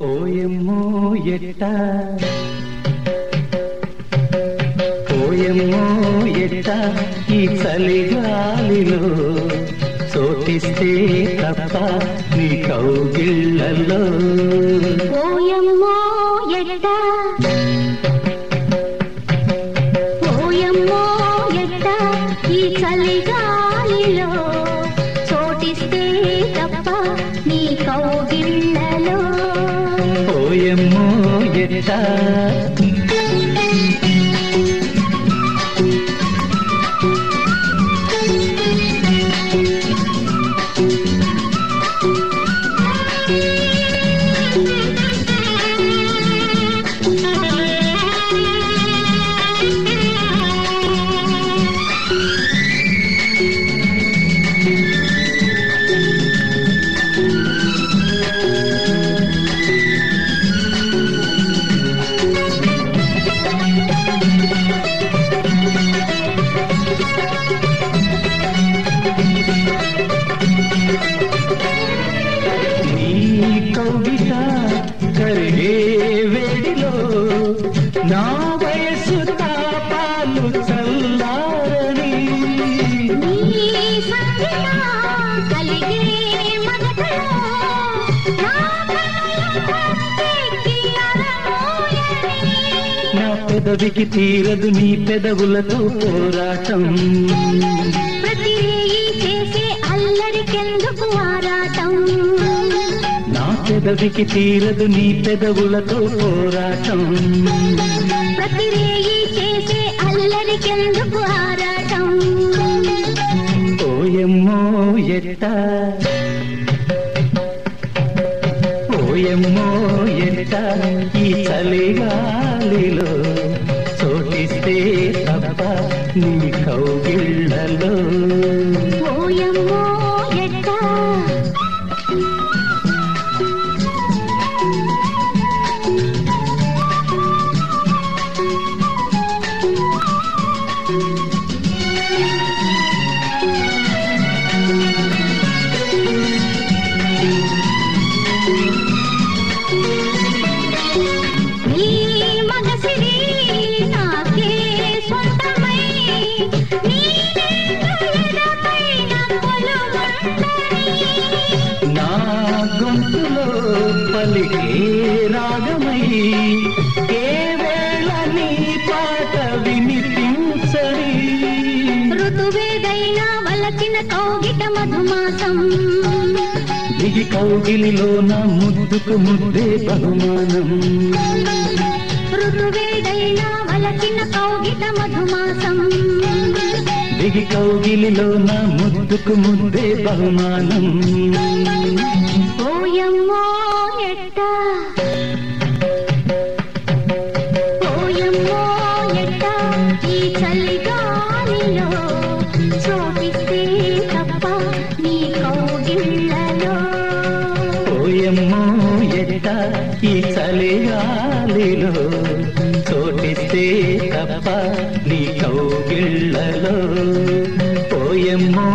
ఓయమ్మో ఎట్ట? ఓయమ్మో ఎట్ట? ఈ చలిగాలిలో చోటిస్తే తప్ప నీ కౌగిళ్ళలో ఓయమ్మో ఎట్ట? ఓయమ్మో ఎట్ట? ఈ చలిగాలిలో చోటిస్తే తప్ప నీ కౌగిళ్ళ ఓయమ్మో ఎట్ట నా వయసు తాపాలు చల్లారని కలిగే మగతలో. నా పెదవికి తీరదు నీ పెదవులతో పోరాటం ప్రతి పెదవికి తీరదు నీ పెదవులతో పోరాటం. ప్రతి రేయి చేసే అల్లరికెందుకు ఆరాటం? ఓయమ్మో ఎట్ట? ఓయమ్మో ఎట్ట? ఈ చలిగాలిలో చోటిస్తే తప్ప నీ కౌగిళ్ళలో రాగమై ఏ వేళ నీ పాట వినిపించని? ఋతువేదైనా వలచిన కౌగిట మధుమాసం. దిగి కౌగిలిలో నా ముద్దుకు ముద్దే బహుమానం. ఋతువేదైనా వలచిన కౌగిట మధుమాసం. దిగి కౌగిలిలో నా ముద్దుకు ముద్దే బహుమానం. ఓయమ్మో ఎట్ట ఓయమ్మో ఎట్ట ఈ చలిగాలిలో చోటిస్తే తప్ప నీ కౌగిళ్ళలో ఓయమ్మో ఎట్ట ఈ చలిగాలిలో తప్ప నీ కౌగిళ్ళలో ఓయమ్మో